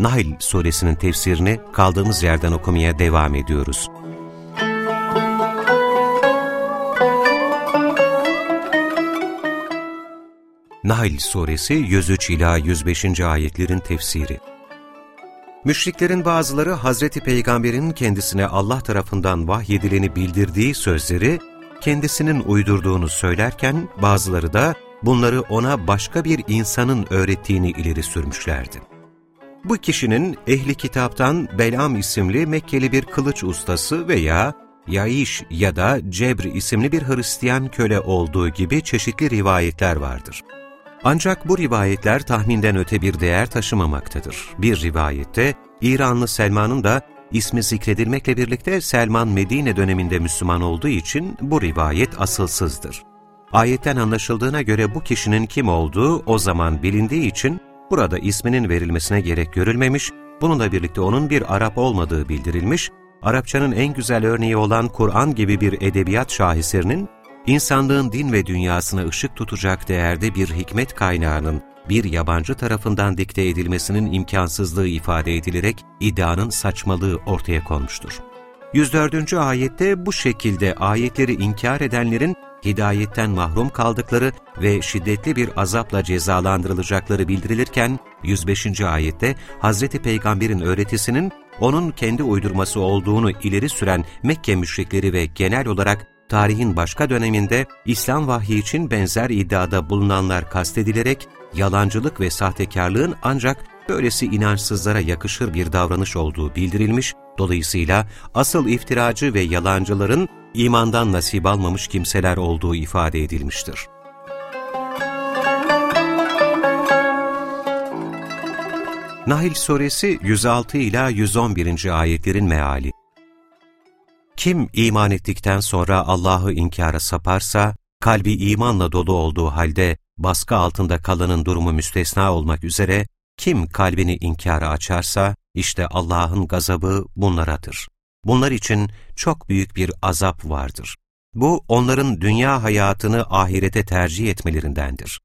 Nahl suresinin tefsirini kaldığımız yerden okumaya devam ediyoruz. Nahl suresi 103 ila 105. ayetlerin tefsiri. Müşriklerin bazıları Hazreti Peygamber'in kendisine Allah tarafından vahyedileni bildirdiği sözleri kendisinin uydurduğunu söylerken bazıları da bunları ona başka bir insanın öğrettiğini ileri sürmüşlerdi. Bu kişinin ehli kitaptan Belam isimli Mekkeli bir kılıç ustası veya Yaiş ya da Cebr isimli bir Hristiyan köle olduğu gibi çeşitli rivayetler vardır. Ancak bu rivayetler tahminden öte bir değer taşımamaktadır. Bir rivayette İranlı Selman'ın da ismi zikredilmekle birlikte Selman Medine döneminde Müslüman olduğu için bu rivayet asılsızdır. Ayetten anlaşıldığına göre bu kişinin kim olduğu o zaman bilindiği için burada isminin verilmesine gerek görülmemiş, bununla birlikte onun bir Arap olmadığı bildirilmiş, Arapçanın en güzel örneği olan Kur'an gibi bir edebiyat şaheserinin, insanlığın din ve dünyasına ışık tutacak değerde bir hikmet kaynağının bir yabancı tarafından dikte edilmesinin imkansızlığı ifade edilerek iddianın saçmalığı ortaya konmuştur. 104. ayette bu şekilde ayetleri inkar edenlerin hidayetten mahrum kaldıkları ve şiddetli bir azapla cezalandırılacakları bildirilirken 105. ayette Hz. Peygamber'in öğretisinin onun kendi uydurması olduğunu ileri süren Mekke müşrikleri ve genel olarak tarihin başka döneminde İslam vahyi için benzer iddiada bulunanlar kastedilerek yalancılık ve sahtekarlığın ancak böylesi inançsızlara yakışır bir davranış olduğu bildirilmiş, dolayısıyla asıl iftiracı ve yalancıların imandan nasip almamış kimseler olduğu ifade edilmiştir. Nahl Suresi 106 ila 111. ayetlerin meali Kim iman ettikten sonra Allah'ı inkara saparsa, kalbi imanla dolu olduğu halde baskı altında kalanın durumu müstesna olmak üzere kim kalbini inkara açarsa işte Allah'ın gazabı bunlaradır. Bunlar için çok büyük bir azap vardır. Bu onların dünya hayatını ahirete tercih etmelerindendir.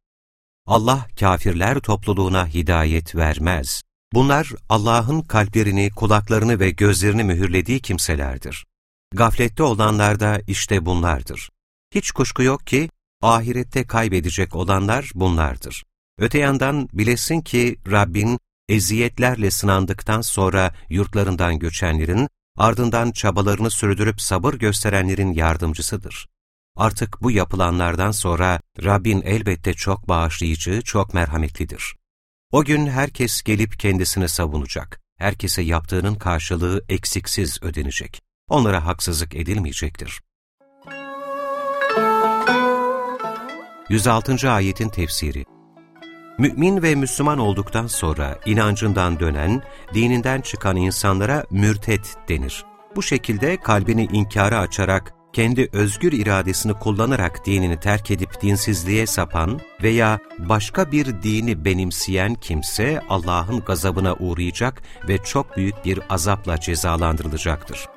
Allah kafirler topluluğuna hidayet vermez. Bunlar Allah'ın kalplerini, kulaklarını ve gözlerini mühürlediği kimselerdir. Gaflette olanlar da işte bunlardır. Hiç kuşku yok ki ahirette kaybedecek olanlar bunlardır. Öte yandan bilesin ki Rabbin eziyetlerle sınandıktan sonra yurtlarından göçenlerin, ardından çabalarını sürdürüp sabır gösterenlerin yardımcısıdır. Artık bu yapılanlardan sonra Rabbin elbette çok bağışlayıcı, çok merhametlidir. O gün herkes gelip kendisini savunacak. Herkese yaptığının karşılığı eksiksiz ödenecek. Onlara haksızlık edilmeyecektir. 106. Ayetin Tefsiri Mümin ve Müslüman olduktan sonra inancından dönen, dininden çıkan insanlara mürtet denir. Bu şekilde kalbini inkara açarak, kendi özgür iradesini kullanarak dinini terk edip dinsizliğe sapan veya başka bir dini benimseyen kimse Allah'ın gazabına uğrayacak ve çok büyük bir azapla cezalandırılacaktır.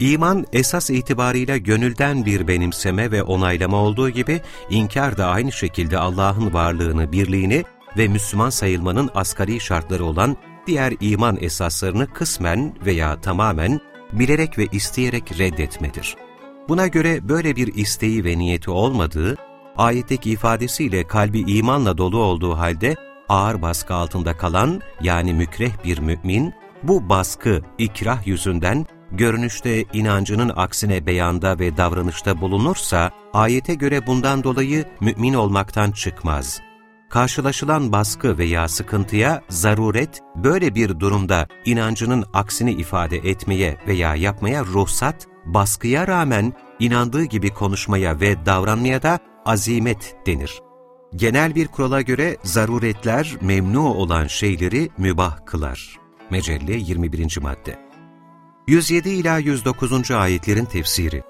İman esas itibarıyla gönülden bir benimseme ve onaylama olduğu gibi inkar da aynı şekilde Allah'ın varlığını, birliğini ve Müslüman sayılmanın asgari şartları olan diğer iman esaslarını kısmen veya tamamen bilerek ve isteyerek reddetmedir. Buna göre böyle bir isteği ve niyeti olmadığı, ayetteki ifadesiyle kalbi imanla dolu olduğu halde ağır baskı altında kalan yani mükreh bir mümin, bu baskı, ikrah yüzünden görünüşte inancının aksine beyanda ve davranışta bulunursa, ayete göre bundan dolayı mümin olmaktan çıkmaz. Karşılaşılan baskı veya sıkıntıya zaruret, böyle bir durumda inancının aksini ifade etmeye veya yapmaya ruhsat, baskıya rağmen inandığı gibi konuşmaya ve davranmaya da azimet denir. Genel bir kurala göre zaruretler memnu olan şeyleri mübah kılar. Mecelle 21. madde 107 ila 109. ayetlerin tefsiri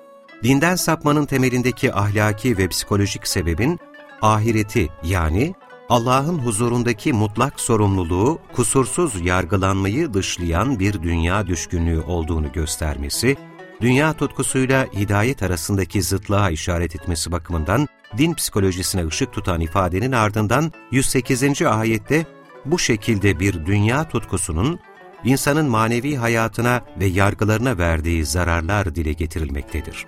Dinden sapmanın temelindeki ahlaki ve psikolojik sebebin ahireti yani Allah'ın huzurundaki mutlak sorumluluğu, kusursuz yargılanmayı dışlayan bir dünya düşkünlüğü olduğunu göstermesi, dünya tutkusuyla hidayet arasındaki zıtlığa işaret etmesi bakımından din psikolojisine ışık tutan ifadenin ardından 108. ayette bu şekilde bir dünya tutkusunun insanın manevi hayatına ve yargılarına verdiği zararlar dile getirilmektedir.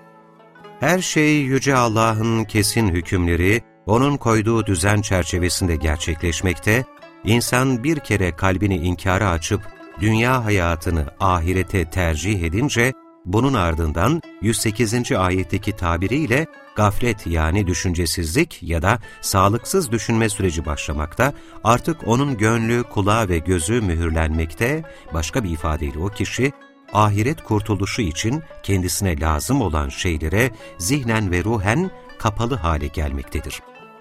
Her şey Yüce Allah'ın kesin hükümleri, O'nun koyduğu düzen çerçevesinde gerçekleşmekte, insan bir kere kalbini inkara açıp dünya hayatını ahirete tercih edince, bunun ardından 108. ayetteki tabiriyle gaflet yani düşüncesizlik ya da sağlıksız düşünme süreci başlamakta, artık onun gönlü, kulağı ve gözü mühürlenmekte, başka bir ifadeyle o kişi, ahiret kurtuluşu için kendisine lazım olan şeylere zihnen ve ruhen kapalı hale gelmektedir.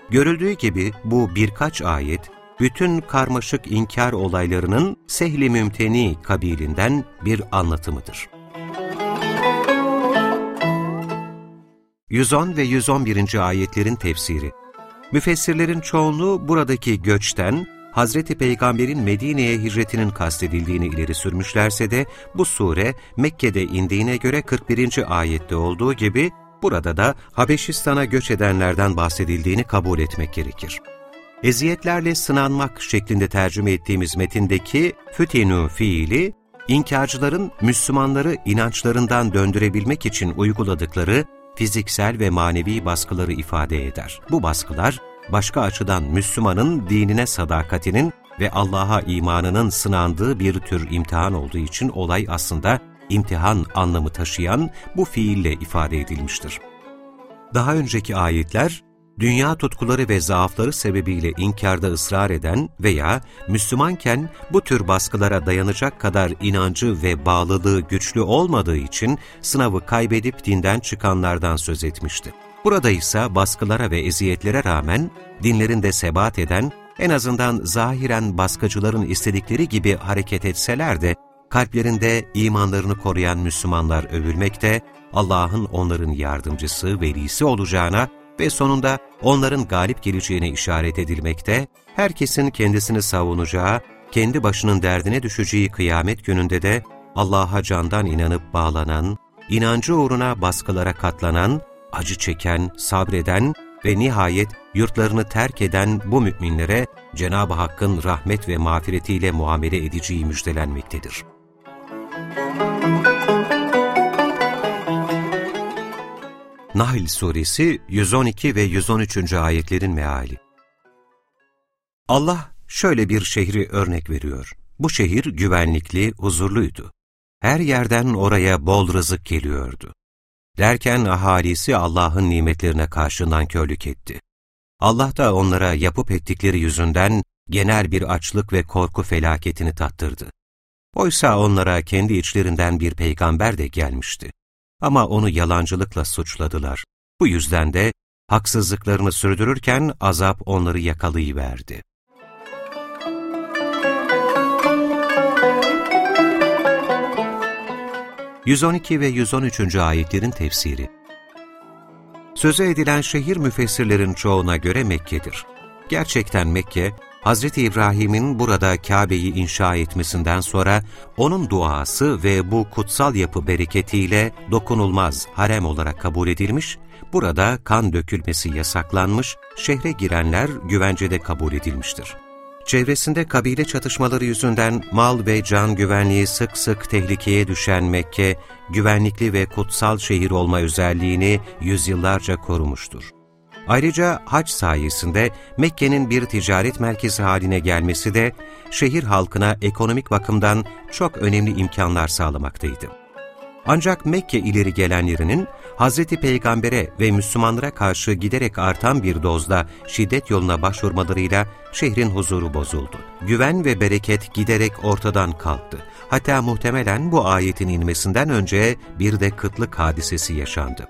Görüldüğü gibi bu birkaç ayet, bütün karmaşık inkar olaylarının sehli mümteni kabilinden bir anlatımıdır. 110 ve 111. ayetlerin tefsiri Müfessirlerin çoğunluğu buradaki göçten, Hazreti Peygamber'in Medine'ye hicretinin kastedildiğini ileri sürmüşlerse de bu sure Mekke'de indiğine göre 41. ayette olduğu gibi burada da Habeşistan'a göç edenlerden bahsedildiğini kabul etmek gerekir. Eziyetlerle sınanmak şeklinde tercüme ettiğimiz metindeki fütinu fiili, inkarcıların Müslümanları inançlarından döndürebilmek için uyguladıkları fiziksel ve manevi baskıları ifade eder. Bu baskılar, başka açıdan Müslümanın dinine sadakatinin ve Allah'a imanının sınandığı bir tür imtihan olduğu için olay aslında imtihan anlamı taşıyan bu fiille ifade edilmiştir. Daha önceki ayetler, dünya tutkuları ve zaafları sebebiyle inkarda ısrar eden veya Müslümanken bu tür baskılara dayanacak kadar inancı ve bağlılığı güçlü olmadığı için sınavı kaybedip dinden çıkanlardan söz etmişti. Burada ise baskılara ve eziyetlere rağmen dinlerinde sebat eden, en azından zahiren baskıcıların istedikleri gibi hareket etseler de, kalplerinde imanlarını koruyan Müslümanlar övülmekte, Allah'ın onların yardımcısı, velisi olacağına ve sonunda onların galip geleceğine işaret edilmekte, herkesin kendisini savunacağı, kendi başının derdine düşeceği kıyamet gününde de Allah'a candan inanıp bağlanan, inancı uğruna baskılara katlanan, acı çeken, sabreden ve nihayet yurtlarını terk eden bu müminlere Cenab-ı Hakk'ın rahmet ve mağfiretiyle muamele edeceği müjdelenmektedir. Nahl Suresi 112 ve 113. ayetlerin meali Allah şöyle bir şehri örnek veriyor. Bu şehir güvenlikli, huzurluydu. Her yerden oraya bol rızık geliyordu. Derken ahalisi Allah'ın nimetlerine karşı nankörlük etti. Allah da onlara yapıp ettikleri yüzünden genel bir açlık ve korku felaketini tattırdı. Oysa onlara kendi içlerinden bir peygamber de gelmişti. Ama onu yalancılıkla suçladılar. Bu yüzden de haksızlıklarını sürdürürken azap onları yakalayıverdi. ...112 ve 113. ayetlerin tefsiri Söze edilen şehir müfessirlerin çoğuna göre Mekke'dir. Gerçekten Mekke, Hz. İbrahim'in burada Kabe'yi inşa etmesinden sonra onun duası ve bu kutsal yapı bereketiyle dokunulmaz harem olarak kabul edilmiş, burada kan dökülmesi yasaklanmış, şehre girenler güvencede kabul edilmiştir. Çevresinde kabile çatışmaları yüzünden mal ve can güvenliği sık sık tehlikeye düşen Mekke, güvenlikli ve kutsal şehir olma özelliğini yüzyıllarca korumuştur. Ayrıca hac sayesinde Mekke'nin bir ticaret merkezi haline gelmesi de şehir halkına ekonomik bakımdan çok önemli imkanlar sağlamaktaydı. Ancak Mekke ileri gelenlerinin Hz. Peygamber'e ve Müslümanlara karşı giderek artan bir dozda şiddet yoluna başvurmalarıyla şehrin huzuru bozuldu. Güven ve bereket giderek ortadan kalktı. Hatta muhtemelen bu ayetin inmesinden önce bir de kıtlık hadisesi yaşandı.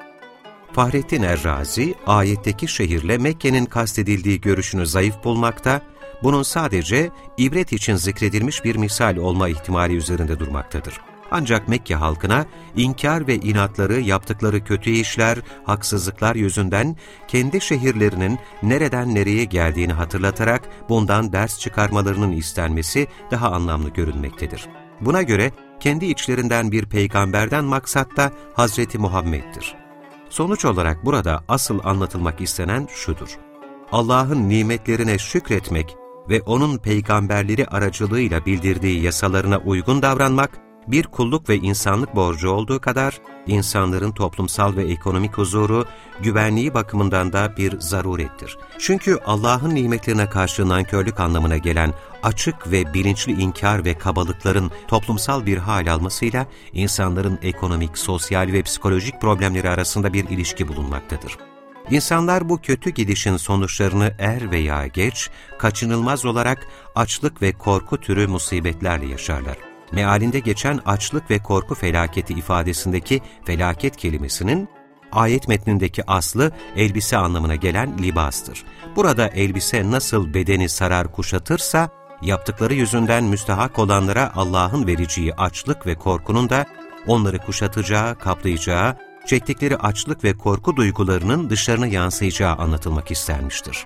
Fahrettin Errazi, ayetteki şehirle Mekke'nin kastedildiği görüşünü zayıf bulmakta, bunun sadece ibret için zikredilmiş bir misal olma ihtimali üzerinde durmaktadır. Ancak Mekke halkına inkar ve inatları yaptıkları kötü işler, haksızlıklar yüzünden kendi şehirlerinin nereden nereye geldiğini hatırlatarak bundan ders çıkarmalarının istenmesi daha anlamlı görünmektedir. Buna göre kendi içlerinden bir peygamberden maksat da Hazreti Muhammed'dir. Sonuç olarak burada asıl anlatılmak istenen şudur. Allah'ın nimetlerine şükretmek ve O'nun peygamberleri aracılığıyla bildirdiği yasalarına uygun davranmak, bir kulluk ve insanlık borcu olduğu kadar, insanların toplumsal ve ekonomik huzuru, güvenliği bakımından da bir zarurettir. Çünkü Allah'ın nimetlerine karşı nankörlük anlamına gelen açık ve bilinçli inkar ve kabalıkların toplumsal bir hal almasıyla insanların ekonomik, sosyal ve psikolojik problemleri arasında bir ilişki bulunmaktadır. İnsanlar bu kötü gidişin sonuçlarını er veya geç, kaçınılmaz olarak açlık ve korku türü musibetlerle yaşarlar mealinde geçen açlık ve korku felaketi ifadesindeki felaket kelimesinin ayet metnindeki aslı elbise anlamına gelen libastır. Burada elbise nasıl bedeni sarar kuşatırsa, yaptıkları yüzünden müstahak olanlara Allah'ın vereceği açlık ve korkunun da onları kuşatacağı, kaplayacağı, çektikleri açlık ve korku duygularının dışarına yansıyacağı anlatılmak istenmiştir.